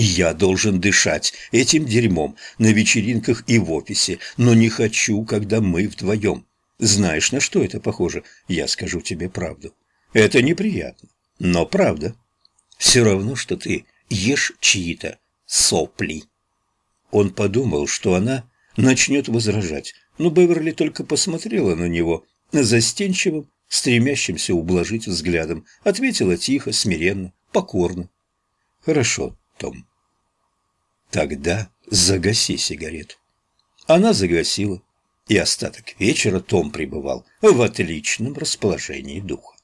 Я должен дышать этим дерьмом на вечеринках и в офисе, но не хочу, когда мы вдвоем. Знаешь, на что это похоже? Я скажу тебе правду. Это неприятно, но правда. Все равно, что ты ешь чьи-то сопли. Он подумал, что она начнет возражать, но Беверли только посмотрела на него застенчивым, стремящимся ублажить взглядом, ответила тихо, смиренно, покорно. «Хорошо, Том, Тогда загаси сигарету. Она загасила, и остаток вечера Том пребывал в отличном расположении духа.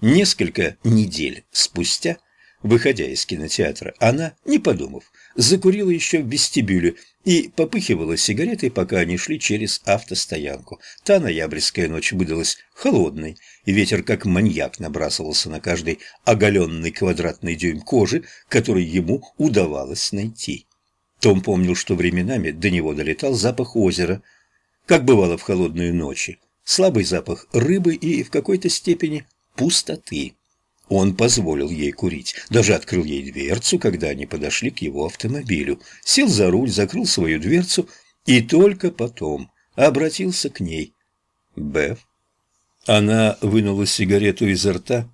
Несколько недель спустя, выходя из кинотеатра, она, не подумав, закурила еще в вестибюле и попыхивала сигаретой, пока они шли через автостоянку. Та ноябрьская ночь выдалась холодной, и ветер как маньяк набрасывался на каждый оголенный квадратный дюйм кожи, который ему удавалось найти. Том помнил, что временами до него долетал запах озера, как бывало в холодные ночи, слабый запах рыбы и в какой-то степени пустоты. Он позволил ей курить, даже открыл ей дверцу, когда они подошли к его автомобилю, сел за руль, закрыл свою дверцу и только потом обратился к ней. «Беф?» Она вынула сигарету изо рта,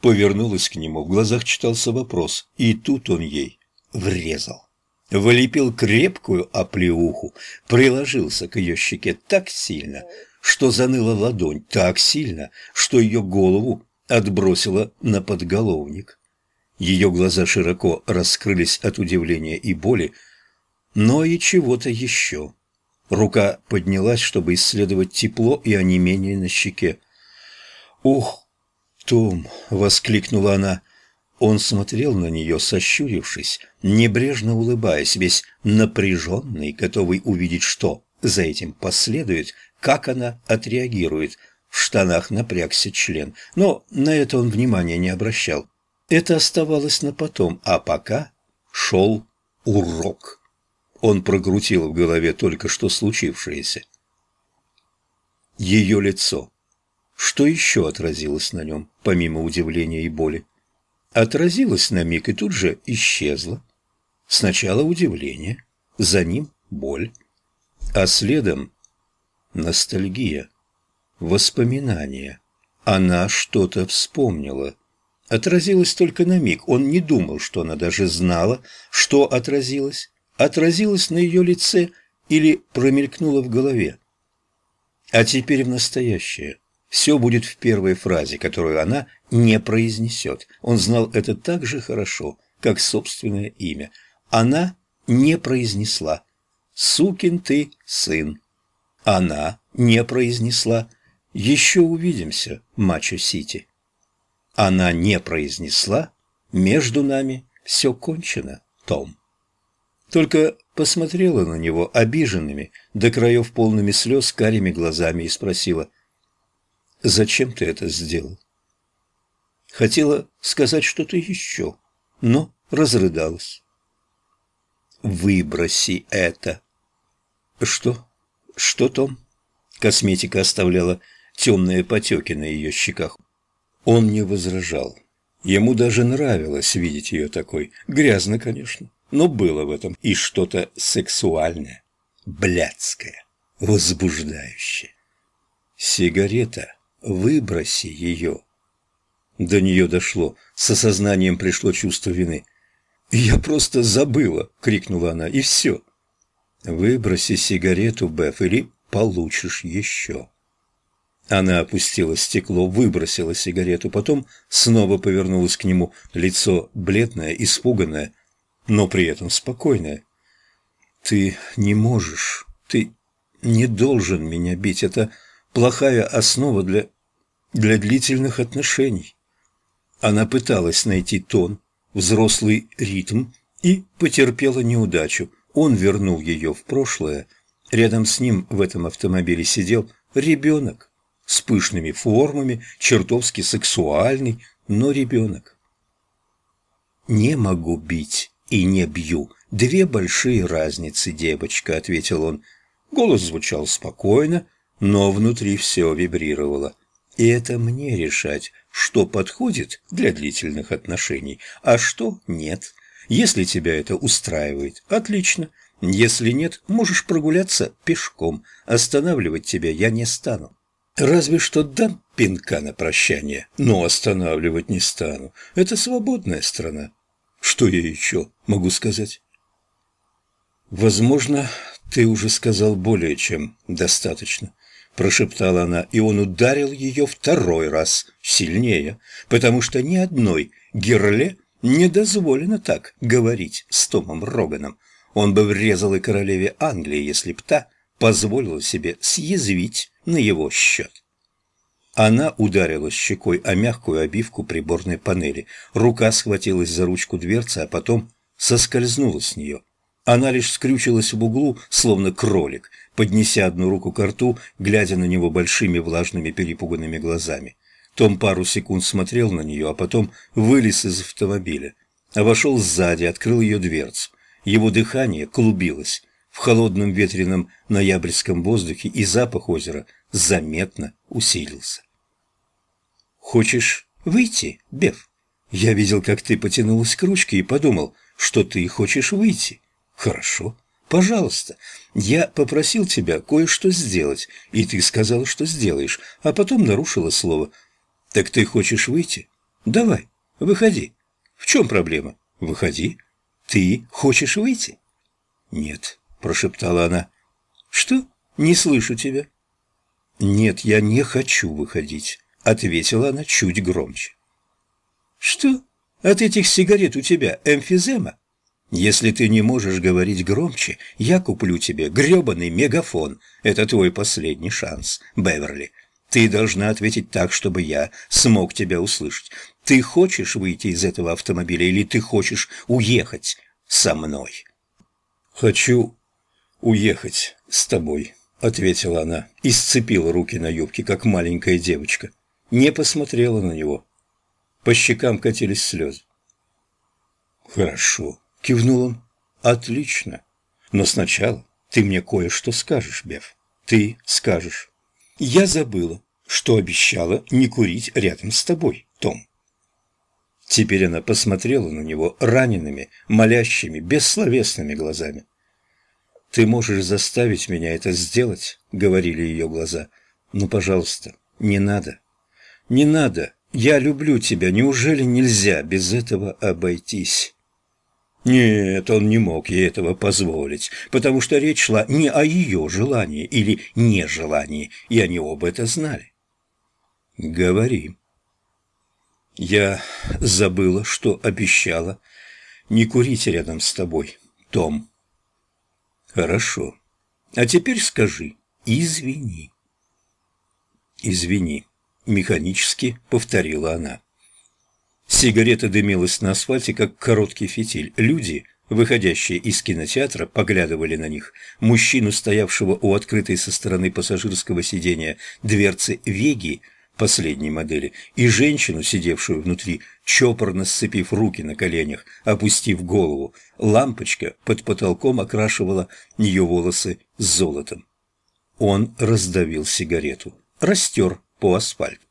повернулась к нему, в глазах читался вопрос, и тут он ей врезал. Вылепил крепкую оплеуху, приложился к ее щеке так сильно, что заныла ладонь, так сильно, что ее голову отбросила на подголовник. Ее глаза широко раскрылись от удивления и боли, но и чего-то еще. Рука поднялась, чтобы исследовать тепло и онемение на щеке. «Ух, Том!» — воскликнула она. Он смотрел на нее, сощурившись, небрежно улыбаясь, весь напряженный, готовый увидеть, что за этим последует, как она отреагирует. В штанах напрягся член, но на это он внимания не обращал. Это оставалось на потом, а пока шел урок. Он прокрутил в голове только что случившееся. Ее лицо. Что еще отразилось на нем, помимо удивления и боли? Отразилось на миг и тут же исчезло. Сначала удивление, за ним боль, а следом ностальгия. Воспоминания. Она что-то вспомнила. Отразилось только на миг. Он не думал, что она даже знала, что отразилось. Отразилось на ее лице или промелькнуло в голове. А теперь в настоящее. Все будет в первой фразе, которую она не произнесет. Он знал это так же хорошо, как собственное имя. Она не произнесла «Сукин ты сын». Она не произнесла «Еще увидимся, Мачо-Сити». Она не произнесла «Между нами все кончено, Том». Только посмотрела на него обиженными, до краев полными слез, карими глазами и спросила «Зачем ты это сделал?» Хотела сказать что-то еще, но разрыдалась. «Выброси это!» «Что? Что, Том?» Косметика оставляла темные потеки на ее щеках. Он не возражал. Ему даже нравилось видеть ее такой. Грязно, конечно, но было в этом и что-то сексуальное, блядское, возбуждающее. Сигарета, выброси ее. До нее дошло, с осознанием пришло чувство вины. «Я просто забыла!» — крикнула она, — «и все!» «Выброси сигарету, Беф, или получишь еще». Она опустила стекло, выбросила сигарету, потом снова повернулась к нему, лицо бледное, испуганное, но при этом спокойное. «Ты не можешь, ты не должен меня бить, это плохая основа для... для длительных отношений». Она пыталась найти тон, взрослый ритм и потерпела неудачу. Он вернул ее в прошлое. Рядом с ним в этом автомобиле сидел ребенок с пышными формами, чертовски сексуальный, но ребенок. «Не могу бить и не бью. Две большие разницы, девочка», — ответил он. Голос звучал спокойно, но внутри все вибрировало. И это мне решать, что подходит для длительных отношений, а что нет. Если тебя это устраивает, отлично. Если нет, можешь прогуляться пешком. Останавливать тебя я не стану. Разве что дам пинка на прощание, но останавливать не стану. Это свободная страна. Что я еще могу сказать? Возможно, ты уже сказал более чем достаточно, прошептала она, и он ударил ее второй раз, сильнее, потому что ни одной герле не дозволено так говорить с Томом Роганом. Он бы врезал и королеве Англии, если б та позволила себе съязвить на его счет. Она ударила щекой о мягкую обивку приборной панели. Рука схватилась за ручку дверцы, а потом соскользнула с нее. Она лишь скрючилась в углу, словно кролик, поднеся одну руку к рту, глядя на него большими влажными перепуганными глазами. Том пару секунд смотрел на нее, а потом вылез из автомобиля. Обошел сзади, открыл ее дверцу. Его дыхание клубилось в холодном ветреном ноябрьском воздухе, и запах озера заметно усилился. «Хочешь выйти, Беф? Я видел, как ты потянулась к ручке и подумал, что ты хочешь выйти. Хорошо, пожалуйста. Я попросил тебя кое-что сделать, и ты сказала, что сделаешь, а потом нарушила слово. Так ты хочешь выйти? Давай, выходи. В чем проблема? Выходи. Ты хочешь выйти? Нет, прошептала она. Что? Не слышу тебя. Нет, я не хочу выходить, ответила она чуть громче. Что? От этих сигарет у тебя эмфизема? Если ты не можешь говорить громче, я куплю тебе грёбаный мегафон. Это твой последний шанс, Беверли. Ты должна ответить так, чтобы я смог тебя услышать. Ты хочешь выйти из этого автомобиля или ты хочешь уехать со мной? Хочу уехать с тобой, ответила она и сцепила руки на юбке, как маленькая девочка. Не посмотрела на него. По щекам катились слезы. Хорошо, кивнул он. Отлично. Но сначала ты мне кое-что скажешь, Беф. Ты скажешь. Я забыла, что обещала не курить рядом с тобой, Том. Теперь она посмотрела на него ранеными, молящими, бессловесными глазами. «Ты можешь заставить меня это сделать», — говорили ее глаза. «Но, пожалуйста, не надо. Не надо. Я люблю тебя. Неужели нельзя без этого обойтись?» Нет, он не мог ей этого позволить, потому что речь шла не о ее желании или нежелании, и они оба это знали. «Говори». «Я забыла, что обещала не курить рядом с тобой, Том». «Хорошо. А теперь скажи «извини». «Извини», — механически повторила она. Сигарета дымилась на асфальте, как короткий фитиль. Люди, выходящие из кинотеатра, поглядывали на них. Мужчину, стоявшего у открытой со стороны пассажирского сидения дверцы «Веги», последней модели, и женщину, сидевшую внутри, чопорно сцепив руки на коленях, опустив голову. Лампочка под потолком окрашивала ее волосы золотом. Он раздавил сигарету, растер по асфальту.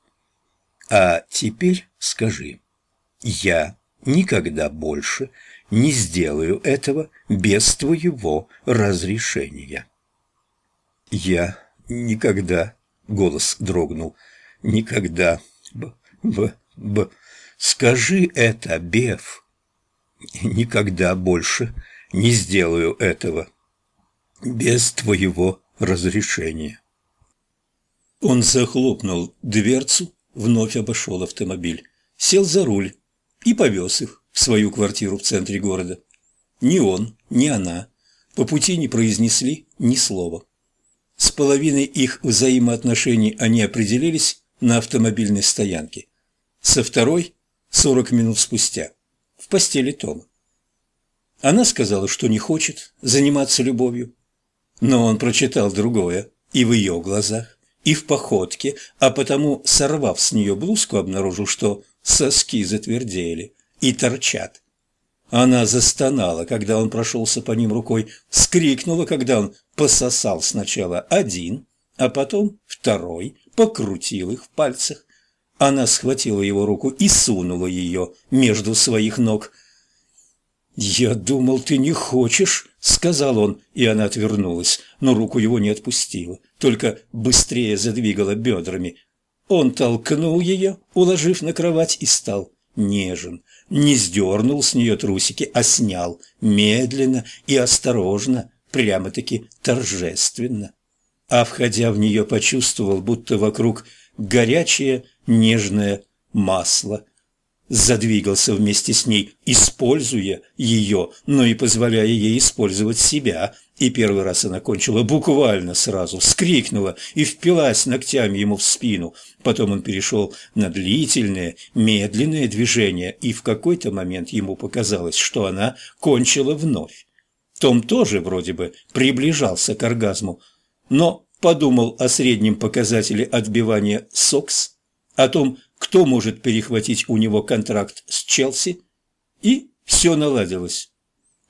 «А теперь скажи...» Я никогда больше не сделаю этого без твоего разрешения. Я никогда, голос дрогнул, никогда, б, б, б, скажи это, Беф, никогда больше не сделаю этого без твоего разрешения. Он захлопнул дверцу, вновь обошел автомобиль, сел за руль и повез их в свою квартиру в центре города. Ни он, ни она по пути не произнесли ни слова. С половиной их взаимоотношений они определились на автомобильной стоянке. Со второй – сорок минут спустя, в постели Тома. Она сказала, что не хочет заниматься любовью, но он прочитал другое и в ее глазах, и в походке, а потому, сорвав с нее блузку, обнаружил, что соски затвердели и торчат. Она застонала, когда он прошелся по ним рукой, вскрикнула, когда он пососал сначала один, а потом второй, покрутил их в пальцах. Она схватила его руку и сунула ее между своих ног. «Я думал, ты не хочешь», — сказал он, и она отвернулась, но руку его не отпустила, только быстрее задвигала бедрами. Он толкнул ее, уложив на кровать, и стал нежен. Не сдернул с нее трусики, а снял медленно и осторожно, прямо-таки торжественно. А входя в нее, почувствовал, будто вокруг горячее нежное масло – задвигался вместе с ней, используя ее, но и позволяя ей использовать себя. И первый раз она кончила буквально сразу, вскрикнула и впилась ногтями ему в спину. Потом он перешел на длительные, медленные движения, и в какой-то момент ему показалось, что она кончила вновь. Том тоже вроде бы приближался к оргазму, но подумал о среднем показателе отбивания СОКС, о том, кто может перехватить у него контракт с Челси, и все наладилось.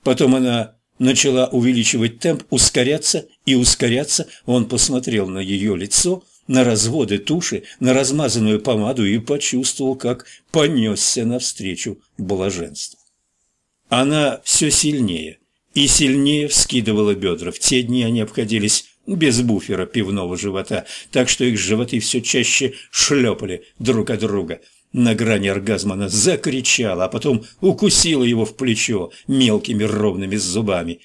Потом она начала увеличивать темп, ускоряться и ускоряться. Он посмотрел на ее лицо, на разводы туши, на размазанную помаду и почувствовал, как понесся навстречу блаженству. Она все сильнее и сильнее вскидывала бедра. В те дни они обходились без буфера пивного живота, так что их животы все чаще шлепали друг от друга. На грани оргазма она закричала, а потом укусила его в плечо мелкими ровными зубами.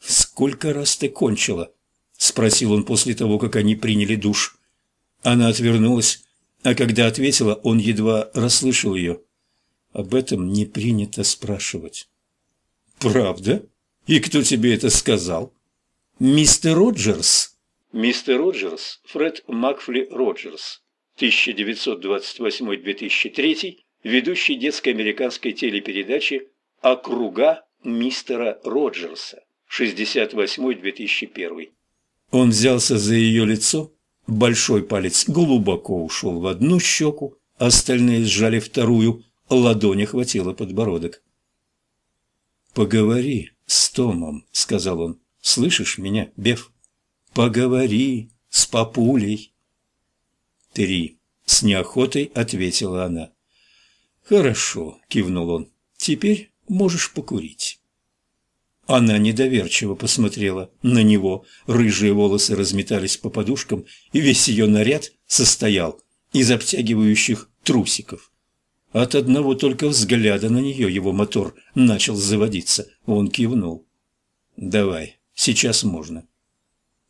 «Сколько раз ты кончила?» – спросил он после того, как они приняли душ. Она отвернулась, а когда ответила, он едва расслышал ее. Об этом не принято спрашивать. «Правда? И кто тебе это сказал?» Мистер Роджерс. Мистер Роджерс, Фред Макфли Роджерс, 1928-2003, ведущий детской американской телепередачи «Округа мистера Роджерса», 68-2001. Он взялся за ее лицо, большой палец глубоко ушел в одну щеку, остальные сжали вторую, ладони хватило подбородок. «Поговори с Томом», — сказал он. Слышишь меня, Беф? Поговори с папулей. Три. С неохотой ответила она. Хорошо, кивнул он. Теперь можешь покурить. Она недоверчиво посмотрела на него. Рыжие волосы разметались по подушкам, и весь ее наряд состоял из обтягивающих трусиков. От одного только взгляда на нее его мотор начал заводиться. Он кивнул. «Давай, Сейчас можно.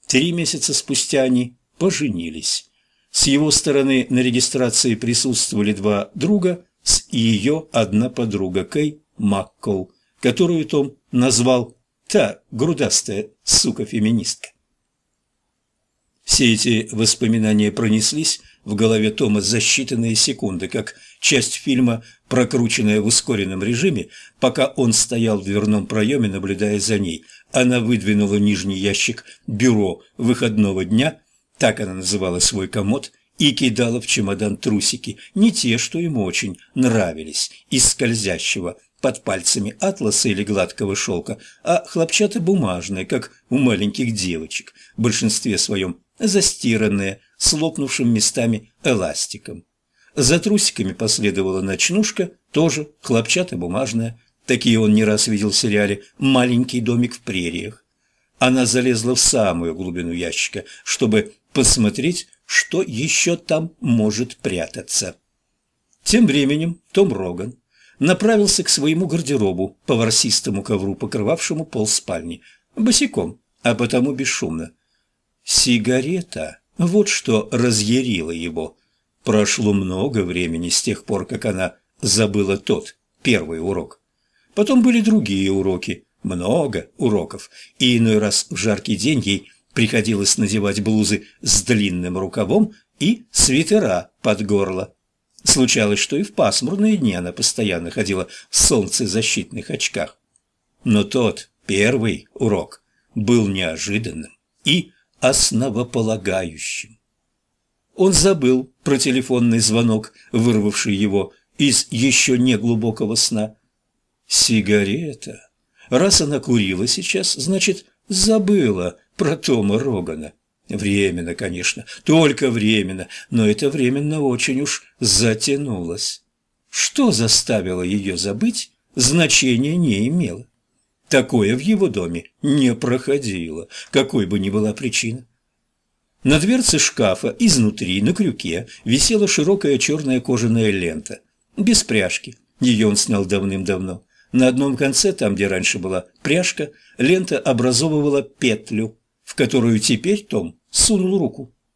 Три месяца спустя они поженились. С его стороны на регистрации присутствовали два друга, с ее одна подруга Кей Маккол, которую Том назвал «та грудастая сука-феминистка». Все эти воспоминания пронеслись в голове Тома за считанные секунды, как часть фильма, прокрученная в ускоренном режиме, пока он стоял в дверном проеме, наблюдая за ней. Она выдвинула нижний ящик бюро выходного дня, так она называла свой комод, и кидала в чемодан трусики, не те, что ему очень нравились, из скользящего под пальцами атласа или гладкого шелка, а хлопчатобумажные, как у маленьких девочек, в большинстве своем застиранные, с лопнувшим местами эластиком. За трусиками последовала ночнушка, тоже хлопчатобумажная. Такие он не раз видел в сериале «Маленький домик в прериях». Она залезла в самую глубину ящика, чтобы посмотреть, что еще там может прятаться. Тем временем Том Роган направился к своему гардеробу по ворсистому ковру, покрывавшему пол спальни, босиком, а потому бесшумно. Сигарета – вот что разъярило его. Прошло много времени с тех пор, как она забыла тот, первый урок. Потом были другие уроки, много уроков, и иной раз в жаркий день ей приходилось надевать блузы с длинным рукавом и свитера под горло. Случалось, что и в пасмурные дни она постоянно ходила в солнцезащитных очках. Но тот первый урок был неожиданным и основополагающим. Он забыл про телефонный звонок, вырвавший его из еще не глубокого сна. Сигарета. Раз она курила сейчас, значит, забыла про Тома Рогана. Временно, конечно, только временно, но это временно очень уж затянулось. Что заставило ее забыть, значения не имело. Такое в его доме не проходило, какой бы ни была причина. На дверце шкафа изнутри, на крюке, висела широкая черная кожаная лента. Без пряжки. Ее он снял давным-давно. На одном конце, там, где раньше была пряжка, лента образовывала петлю, в которую теперь Том сунул руку.